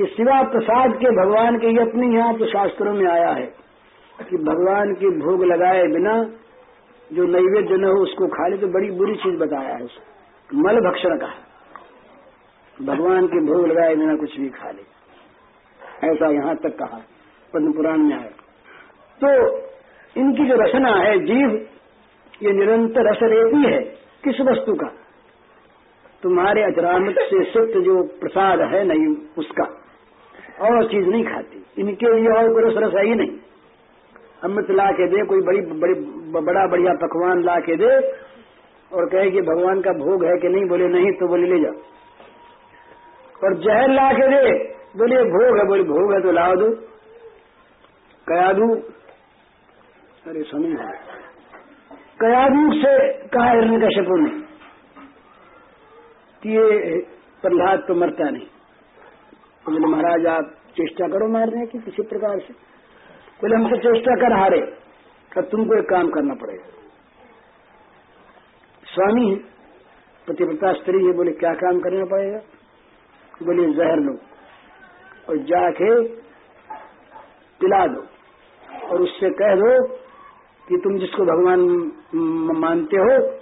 इस शिवा प्रसाद के भगवान के ये अपने यहाँ तो शास्त्रों में आया है कि भगवान के भोग लगाए बिना जो नैवेद्य न हो उसको खा ले तो बड़ी बुरी चीज़ बताया है उसको मल भक्षण का भगवान के भोग लगाए बिना कुछ भी खा ले। ऐसा यहाँ तक कहा, पद्म पुराण में आया। तो इनकी जो रचना है, जीव, ये निरंतर रस रहती है किस वस्तु का? तुम्हारे अचरामत से सिद्ध जो प्रसाद है नहीं, उसका। और चीज़ नहीं खाती। इनके लिए और कोई रस है ही नहीं। अमृत ला के दे, कोई बड़ी बड़ी, बड़ा, बढ़िया पकवान ला के दे और कहे कि भगवान का भोग है कि नहीं, बोले, नहीं तो बोले, ले जाओ और जहर ला के दे, बोले, भोग है, बोले, भोग है तो ला दो कया दू अरे सुनी कयादू से कहा हिरण कश्यप ने कि ये प्रहलाद तो मरता नहीं। बोले, महाराज, आप चेष्टा करो मारने की किसी प्रकार से। बोले, हमसे चेष्टा कर हारे अब तुमको एक काम करना पड़ेगा। स्वामी है, पतिव्रता स्त्री है, बोले, क्या काम करना पड़ेगा? बोले, जहर लो और जाके पिला दो और उससे कह दो कि तुम जिसको भगवान मानते हो,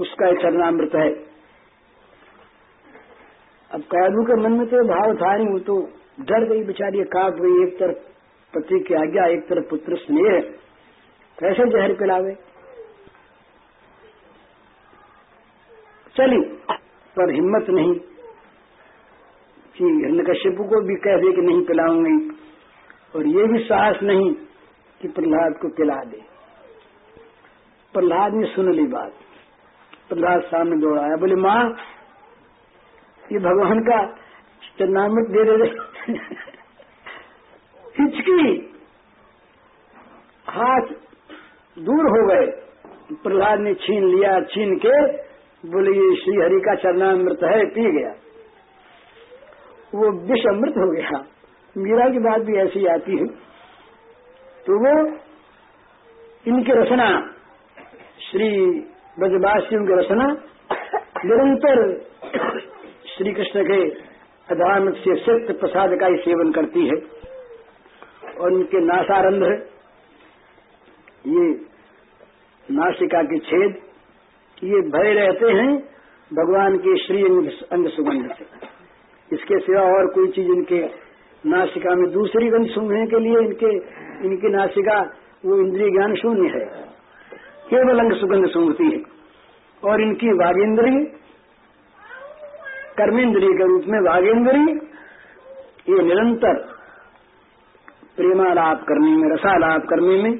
उसका चरणामृत है। अब कैदू के मन में तो भाव था नहीं, वो तो डर गई बेचारी काट गई, एक तरफ़ पति की आज्ञा, एक तरफ़ पुत्र स्नेह कैसे जहर पिलावे। चली, पर हिम्मत नहीं कि हिरण्यकश्यपु को भी कह दे कि नहीं पिलाऊँगी, और ये भी साहस नहीं कि प्रहलाद को पिला दे। प्रहलाद ने सुन ली बात। प्रहलाद सामने दौड़ाया बोले, माँ ये भगवान का चरनामृत दे दे हिचकी। हाथ दूर हो गए। प्रहलाद ने छीन लिया, छीन के बोले, ये श्री हरि का चरणामृत है, पी गया। वो विष अमृत हो गया। मीरा की बात भी ऐसी आती है। तो वो इनकी रचना, श्री ब्रजवासियों की रचना निरंतर श्री कृष्ण के अधामत से सत्य प्रसाद का ही सेवन करती है। और उनके नासारंध्र, ये नासिका के छेद, ये भरे रहते हैं भगवान के श्री अंग सुगंध से। इसके सिवा और कोई चीज़ इनके नासिका में दूसरी गंध सूंघने के लिए इनके, इनकी नासिका, वो इंद्रिय ज्ञान शून्य है। केवल अंग सुगंध सूंघती है। और इनकी वागेंद्री कर्मेंद्रिय के रूप में वागेंद्री, ये निरंतर प्रेमालाप करने में, रसालाप करने में,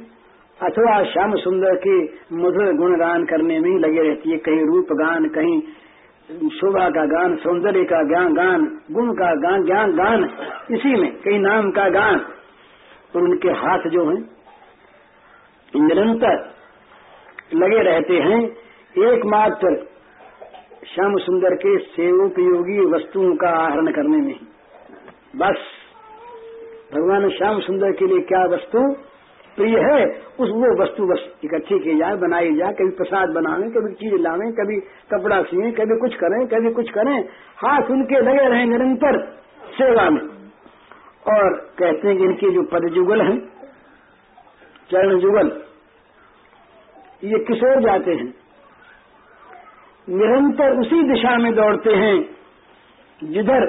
अथवा श्याम सुंदर के मधुर गुण गान करने में लगे रहती है। कहीं रूप गान, कहीं शोभा का गान, सौंदर्य का ज्ञान गान, गुण का गान, ज्ञान, गान, इसी में, कहीं नाम का गान, और उनके हाथ जो हैं, निरंतर लगे रहते हैं। एकमात्र श्याम सुंदर के सेवोपयोगी वस्तुओं का आहरण करने में। बस। भगवान श्याम सुंदर के लिए क्या वस्तु प्रिय है? उस वो वस्तु बस इकट्ठी की जाए, बनाई जाए, कभी प्रसाद बनावे कभी चीज़ लावे कभी कपड़ा सिए, कभी कुछ करें, कभी कुछ करें। हाथ उनके लगे रहे निरंतर सेवा में। और कहते हैं कि इनके जो पद जुगल हैं चरण जुगल ये किशोर जाते हैं। निरंतर उसी दिशा में दौड़ते हैं, जिधर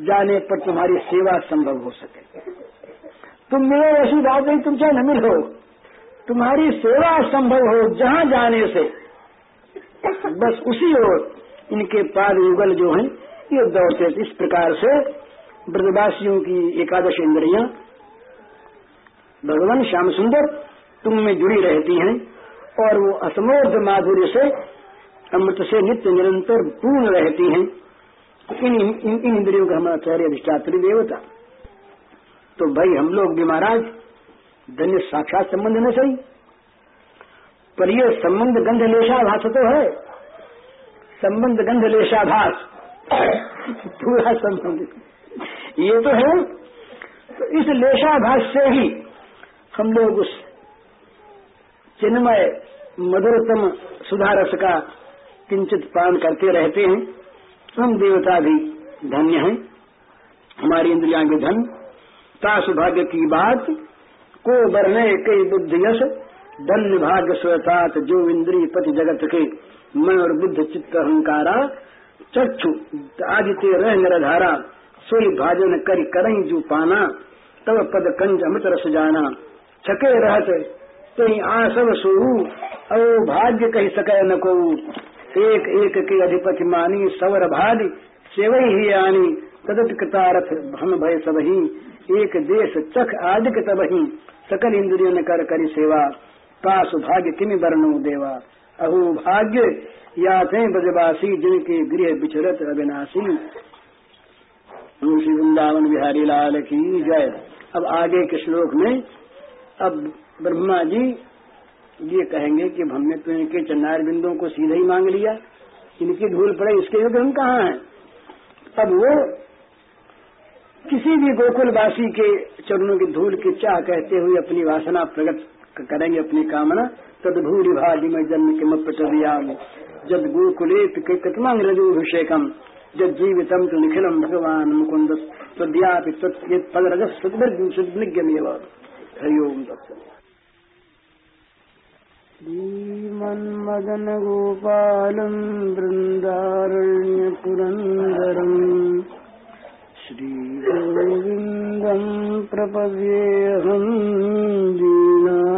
जाने पर तुम्हारी सेवा संभव हो सके। तुम मिलो ऐसी बात नहीं, तुम चाहे न मिलो। तुम्हारी सेवा संभव हो जहाँ जाने से। बस उसी ओर इनके पाद युगल जो हैं, ये दौड़ते इस प्रकार से ब्रजवासियों की एकादश इंद्रिया। भगवान श्याम सुंदर तुम में जुड़ी रहती हैं और वो असमोध माधुर्य से अमृत से नित्य निरंतर पूर्ण रहती हैं। इन इन, इन इंद्रियों का हमारा चार्य अधिष्ठात्री देवता तो भाई हम लोग भी महाराज धन्य साक्षात संबंध न सही। पर यह संबंध गंध लेशाभास तो है। संबंध गंध लेशाभास पूरा संबंध। ये तो है। तो इस लेशाभास से ही हम लोग उस चिन्मय मधुरतम सुधारस का किंचित पान करते रहते हैं। हम देवता भी धन्य हैं। हमारी इंद्रिया के धन। ता सौभाग्य की बात। को बरने कई बुद्धि यश। धन्य भाग्य स्वतात जो इंद्री पति जगत के मन और बुद्ध चित्त अहंकारा। चक्षु आदित्य रह नरधारा सोई भाजन करी करई जो पाना। तब पद कंज अमित रस जाना। छके रहते कहीं आसव सोऊ ओ भाग्य कही सके न को एक एक के अधिपति मानी, सवर भादी सेवई ही आनी, तदत कृतारथ हम भय सबही। एक देश चख आदिक तबही, सकल इंद्रियों ने कर करी सेवा। का सुभाग्य किमि वर्णो देवा। अहो भाग्य या थे ब्रजवासी, जिनके गृह विचरत अविनाशी। श्री वृंदावन बिहारी लाल की जय। अब आगे के श्लोक में, अब ब्रह्मा जी ये कहेंगे कि हमने तो इनके चन्नार बिंदुओं को सीधे ही मांग लिया। इनकी धूल पड़े, इसके योग्य हम कहाँ हैं? अब वो किसी भी गोकुलवासी के चरणों की धूल की चाह कहते हुए अपनी वासना प्रकट करेंगे, अपनी कामना तदभूरि भागी में जन्म के मपटवियाम जद गोकुले कतमंग रजोभिषेकम जद जीवितम तो निखिलम भगवान मुकुंद तद्यापि तत्पदरजस सुज्ञमेव हरिओम दत्त श्रीमन्मदन गोपालम् वृन्दारण्यपुरन्दरम् श्रीगोविन्दम् प्रपद्येऽहम् दीनानुग्रहकारकम्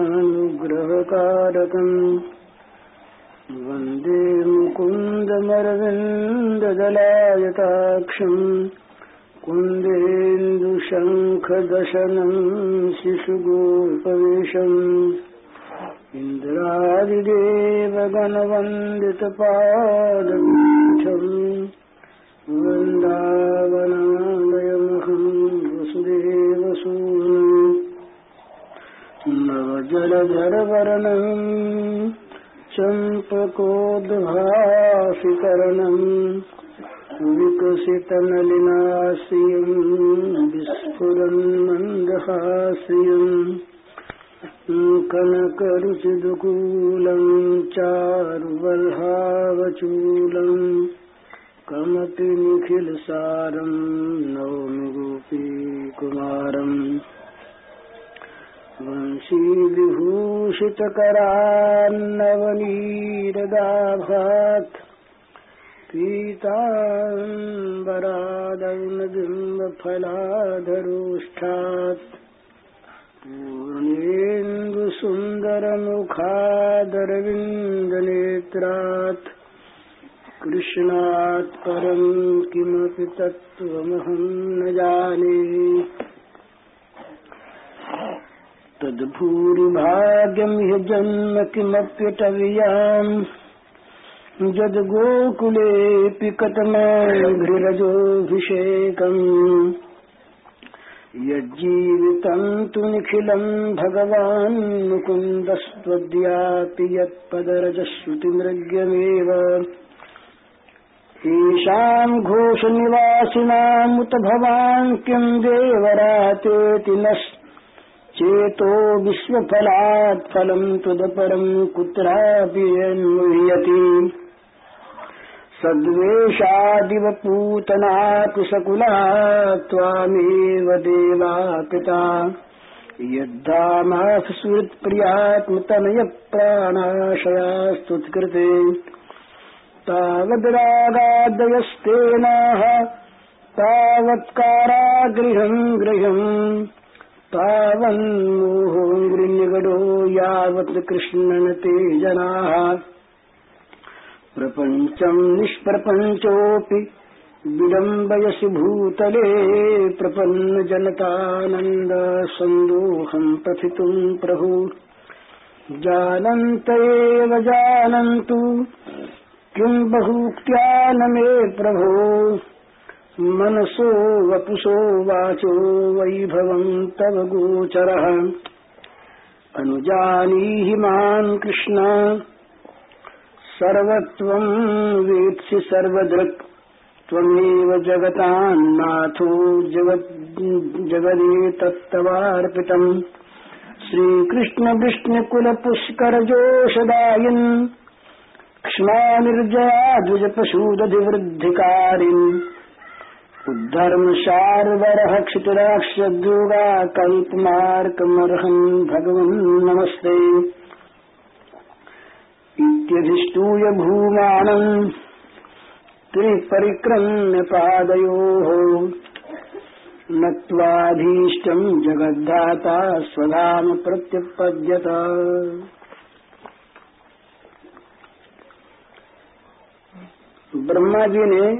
वंदे मुकुन्दमरविन्ददलायताक्षम् कुन्देन्दुशङ्खदशनम् शिशुगोपवेशम् इन्द्रादिदेवगणवन्दितपादपीठम् वृन्दावनालयमहम् वसुदेवसूनम् नवजलधरवर्णम् चम्पकोद्भासिकरणम् विकसितनलिनाश्रियम् विस्फुरन्मन्दहास्रियम् कनकरुचिदुकूलम् चारुबल्हावचूलम् कमपि निखिलसारम् नौमि गोपीकुमारम् वंशीविभूषितकरान्नवनीरदाभात् पीताम्बरादौनबिम्बफलाधरोष्ठात् पूर्णेन्दुसुन्दरमुखादरविन्दनेत्रात् कृष्णात् परम् किमपि तत्त्वमहम् न जाने। तद्भूरिभाग्यम् ह्य जन्म किमप्यटव्याम् जद्गोकुलेऽपि कतमाघ्रिरजोऽभिषेकम् यज्जीवितम् तु निखिलम् भगवान् मुकुन्दस्त्वद्यापि यत्पदरजश्रुतिमृग्यमेव। येषाम् घोषनिवासिनामुत भवान् किम् देवरातेति नश्च चेतो विश्वफलात् फलम् तुदपरम् कुत्रापि अन्मुह्यति सद्वेषादिव पूतना कुशकुला त्वामेव देवा पिता यद्धामाथ सुहृत्प्रियात्मतनयप्राणाशयास्तुत्कृते तावद्रागादयस्तेनाः तावत्कारागृहम् गृहम् तावन्मोहोङ्घ्रिनिगडो यावत् कृष्णन ते जनाः प्रपञ्चम् निष्प्रपञ्चोऽपि विडम्बयसि भूतले प्रपन्नजनतानन्द सन्दोहम् प्रथितुम् प्रभु। जानन्त एव जानन्तु किम् न मे प्रभो। मनसो वपुषो वाचो वैभवम् तव गोचरः। अनुजानीहि कृष्ण। सर्वत्वम् वेत्सि सर्वदृक्। त्वमेव जगतान्नाथो जगदेतत्तवार्पितम् श्रीकृष्ण विष्णुकुलपुष्करजोषदायिन् क्ष्मा निर्जया द्विजपशूदधिवृद्धिकारिन् धर्म शारदरः क्षितिराक्षद्योगा कल्पमार्कमर्हन् भगवन् नमस्ते। इत्यधिष्टूय भूमानम् त्रिपरिक्रम्य पादयोः नत्वाधीष्टम् जगद्धाता स्वधाम प्रत्यपद्यत। ब्रह्मा जी ने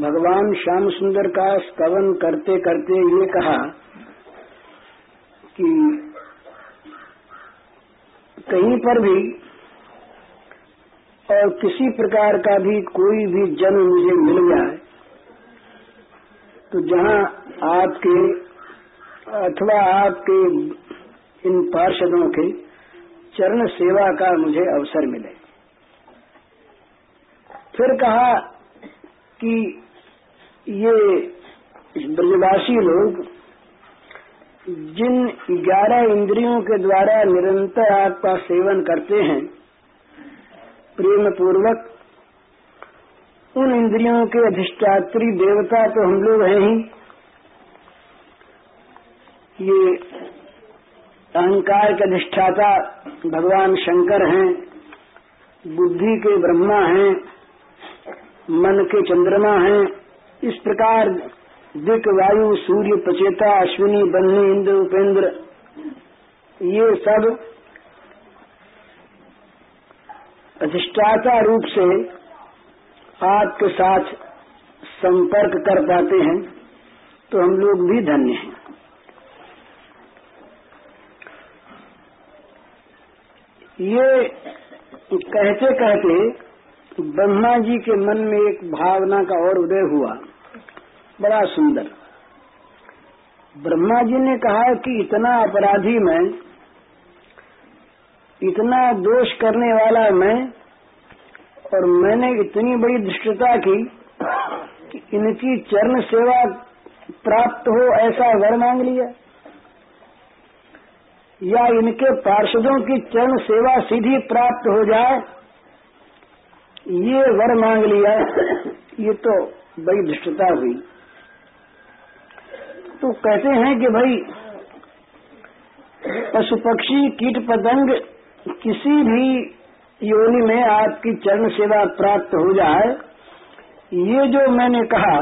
भगवान श्याम सुंदर का स्तवन करते करते ये कहा कि कहीं पर भी और किसी प्रकार का भी कोई भी जन्म मुझे मिल जाए तो जहाँ आपके अथवा आपके इन पार्षदों के चरण सेवा का मुझे अवसर मिले। फिर कहा कि ये ब्रजवासी लोग जिन ग्यारह इंद्रियों के द्वारा निरंतर आपका सेवन करते हैं प्रेम पूर्वक उन इंद्रियों के अधिष्ठात्री देवता तो हम लोग हैं ही। ये अहंकार के अधिष्ठाता भगवान शंकर हैं, बुद्धि के ब्रह्मा हैं, मन के चंद्रमा हैं, इस प्रकार दिक वायु, सूर्य, पचेता, अश्विनी, बन्नी, इंद्र, उपेंद्र, ये सब अधिष्ठाता रूप से आपके साथ संपर्क कर पाते हैं तो हम लोग भी धन्य हैं। ये कहते कहते ब्रह्मा जी के मन में एक भावना का और उदय हुआ। बड़ा सुंदर। ब्रह्मा जी ने कहा कि इतना अपराधी मैं, इतना दोष करने वाला मैं, और मैंने इतनी बड़ी दुष्टता की कि इनकी चरण सेवा प्राप्त हो ऐसा वर मांग लिया। या इनके पार्षदों की चरण सेवा सीधी प्राप्त हो जाए, ये वर मांग लिया। ये तो बड़ी दुष्टता हुई। तो कहते हैं कि भाई पशु पक्षी कीट पतंग, किसी भी योनि में आपकी चरण सेवा प्राप्त हो जाए, ये जो मैंने कहा,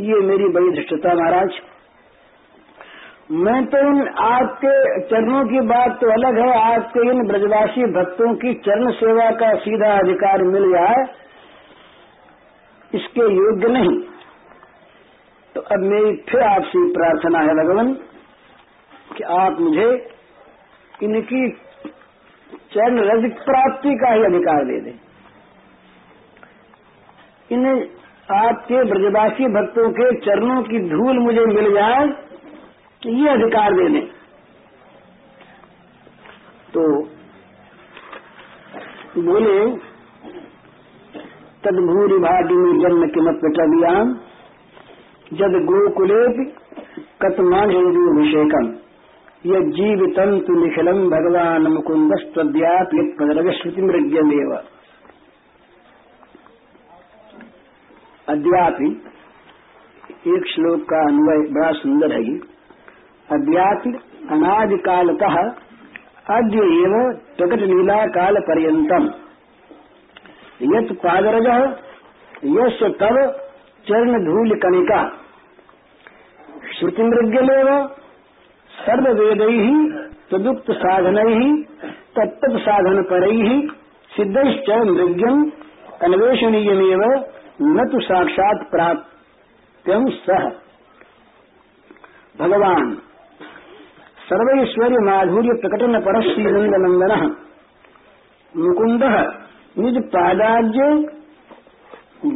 ये मेरी बड़ी धृष्टता महाराज। मैं तो इन आपके चरणों की बात तो अलग है, आपके इन ब्रजवासी भक्तों की चरण सेवा का सीधा अधिकार मिल जाए, इसके योग्य नहीं। तो अब मेरी फिर आपसे प्रार्थना है भगवान, कि आप मुझे इनकी चरण रज प्राप्ति का ही अधिकार दे दें। इन आपके ब्रजवासी भक्तों के चरणों की धूल मुझे मिल जाए कि ये अधिकार दे दें। तो बोले तदभूरि भागिनी जन्म किमत पिटव्याम जद गोकुले कतमाभिषेकम यह जीवितम तु निखिलम भगवान मुकुंद तद्याप श्रुति मृग्यमेव अद्यापि एक श्लोक का अन्वय बड़ा सुंदर है अद्यापि अनादिकालतः अद्य एव प्रकट लीला काल पर्यन्तम् यत् पादरज यस्य तव चरण धूल कणिका श्रुतिमृग्यमेव सर्ववेदैः तदुक्त साधनैः तत्त साधन परैः सिद्धश्च मृग्यम् अन्वेषणीयमेव न तु साक्षात् प्राप्त्यं सह भगवान सर्वैश्वर्य माधुर्य प्रकटन पर श्रीनंद नंदन मुकुंद निज पादाज्य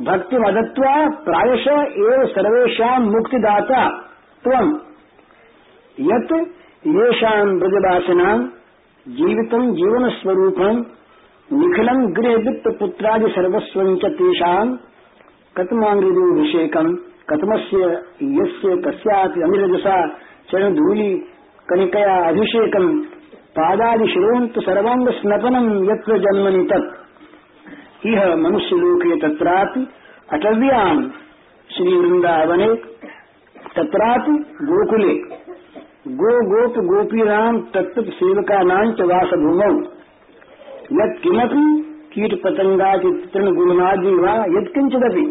भक्ति मदत्वा प्रायश एव सर्वेशा मुक्तिदाता। त्वम। यत येषाम ब्रजवासिना जीवित जीवन स्वरूपम निखिलम गृह वित्त पुत्रादि सर्वस्व तेषाम कतमांगिभिषेकम कथमस्य यस्य कस्यापि अमिरजसा चरणधूलि कनिकया अभिषेकम् पादादिशिरोऽन्तु सर्वाङ्ग स्नपनम् यत्र जन्मनि तत्। इह मनुष्यलोके तत्रापि अटव्याम। श्री वृंदावने तत्रात गोकुले। गो गोप गोपी राम तत्व सेवका नाच वास भूमौ यद किमपि कीट पतंगादि तृण गुणनादि वा यदकिंचिदपि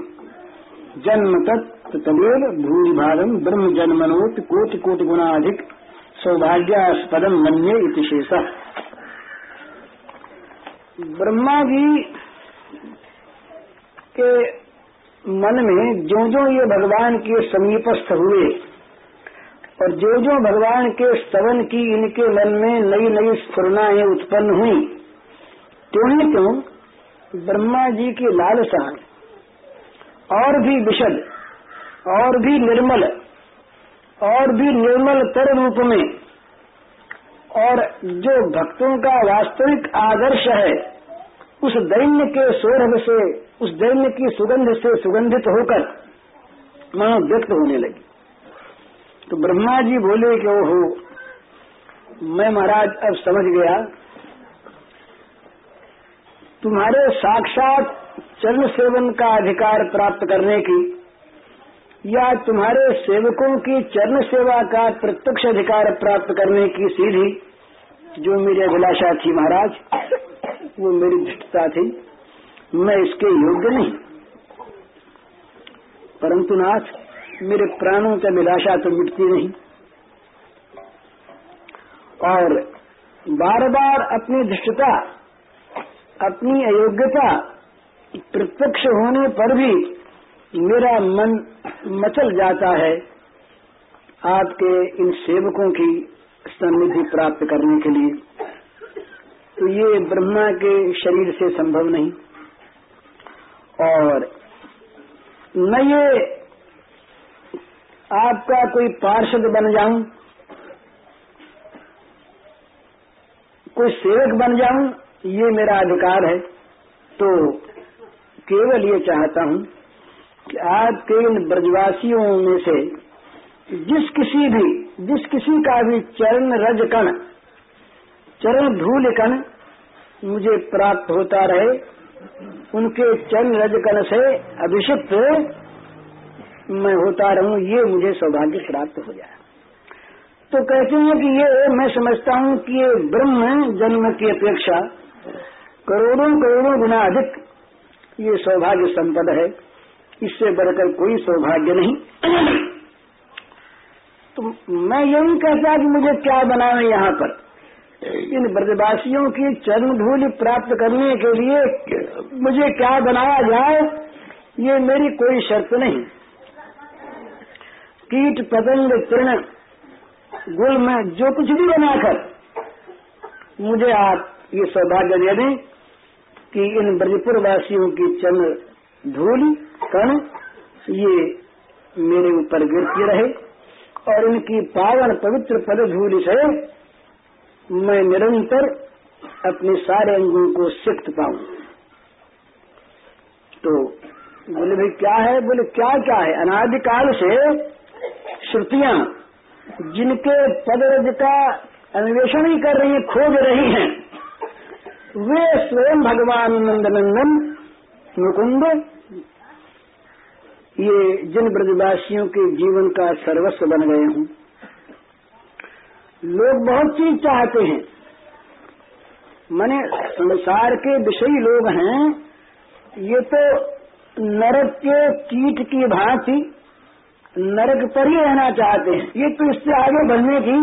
जन्म तत् तदेव भूरि भागम ब्रह्म जन्मनोत कोटि कोटि गुणाधिक सौभाग्यास्पदम मन्ये इति शेष। ब्रह्मा जी के मन में जो जो ये भगवान के समीपस्थ हुए और जो जो भगवान के स्तवन की इनके मन में नई नई स्फुरनाएँ उत्पन्न हुई क्यों ही क्यों ब्रह्मा जी की लालसा और भी विशद, और भी निर्मल, और भी निर्मल तर रूप में, और जो भक्तों का वास्तविक आदर्श है उस दैन्य के सौरभ से, उस दैन्य की सुगंध से सुगंधित होकर मानो व्यक्त होने लगी। तो ब्रह्मा जी बोले कि ओहो, मैं महाराज अब समझ गया, तुम्हारे साक्षात चरण सेवन का अधिकार प्राप्त करने की या तुम्हारे सेवकों की चरण सेवा का प्रत्यक्ष अधिकार प्राप्त करने की सीधी जो मेरी अभिलाषा थी महाराज वो मेरी दृष्टता थी। मैं इसके योग्य नहीं। परंतु नाथ, मेरे प्राणों का निराशा तो मिटती नहीं। और बार बार अपनी धृष्टता अपनी अयोग्यता, प्रत्यक्ष होने पर भी मेरा मन मचल जाता है आपके इन सेवकों की सन्निधि प्राप्त करने के लिए। तो ये ब्रह्मा के शरीर से संभव नहीं। और न ये आपका कोई पार्षद बन जाऊँ, कोई सेवक बन जाऊँ, ये मेरा अधिकार है। तो केवल ये चाहता हूँ कि आपके इन ब्रजवासियों में से जिस किसी भी, जिस किसी का भी चरण रज कण चरण धूल कण मुझे प्राप्त होता रहे, उनके चरण रज कण से अभिषिक्त मैं होता रहूँ, ये मुझे सौभाग्य प्राप्त हो जाए। तो कहते हैं कि ये मैं समझता हूँ कि ये ब्रह्म जन्म की अपेक्षा करोड़ों करोड़ों गुना अधिक ये सौभाग्य संपद है। इससे बढ़कर कोई सौभाग्य नहीं। तो मैं यही कहता कि मुझे क्या बनाना यहाँ पर? इन ब्रजवासियों की चरण धूल प्राप्त करने के लिए मुझे क्या बनाया जाए, ये मेरी कोई शर्त नहीं। कीट, पतंग तृण गुल, में जो कुछ भी बनाकर मुझे आप ये सौभाग्य दे दें कि इन ब्रजपुर वासियों की चंद्र धूल, कण, ये मेरे ऊपर गिरती रहे और इनकी पावन पवित्र पद धूल से मैं निरंतर अपने सारे अंगों को सिक्त पाऊँ। तो बोले, भाई, क्या है? बोले, क्या क्या है? अनादिकाल से श्रुतियाँ, जिनके पदरज का अन्वेषण ही कर रही है, खोज रही हैं, वे स्वयं भगवान नंदनंदन, मुकुंद, ये जिन ब्रजवासियों के जीवन का सर्वस्व बन गए हूँ। लोग बहुत चीज़ चाहते हैं। मैंने संसार के विषयी लोग हैं, ये तो नरक के कीट की भांति नरक पर ही रहना चाहते हैं। ये तो इससे आगे बढ़ने की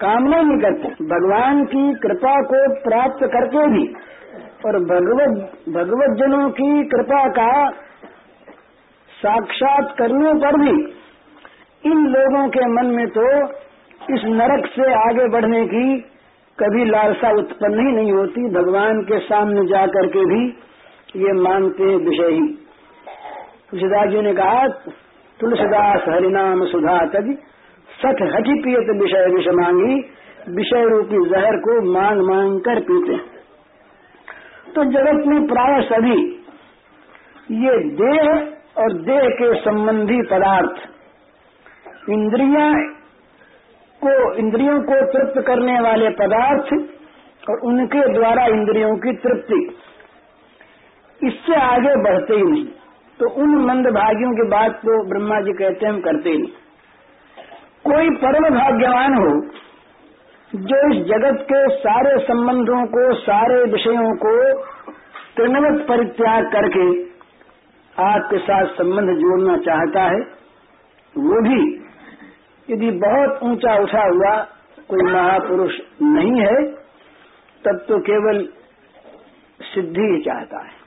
कामना नहीं करते। भगवान की कृपा को प्राप्त करके भी और भगवत भगवत जनों की कृपा का साक्षात करने पर भी इन लोगों के मन में तो इस नरक से आगे बढ़ने की कभी लालसा उत्पन्न ही नहीं होती। भगवान के सामने जाकर के भी ये मानते हैं विषय ही। तुलसीदास जी ने कहा, तुलसीदास हरिनाम सुधा तज सठ हठी पियत विषय विष मांगी, विषय रूपी जहर को मांग मांग कर पीते तो जगत में प्राय सभी ये देह और देह के संबंधी पदार्थ, इंद्रिया को इंद्रियों को तृप्त करने वाले पदार्थ और उनके द्वारा इंद्रियों की तृप्ति। इससे आगे बढ़ते ही नहीं। तो उन मंदभागियों की बात तो ब्रह्मा जी कहते हैं, हम करते ही नहीं। कोई परम भाग्यवान हो, जो इस जगत के सारे संबंधों को, सारे विषयों को तृणवत परित्याग करके आपके साथ संबंध जोड़ना चाहता है, वो भी यदि बहुत ऊँचा उठा हुआ कोई महापुरुष नहीं है, तब तो केवल सिद्धि ही चाहता है।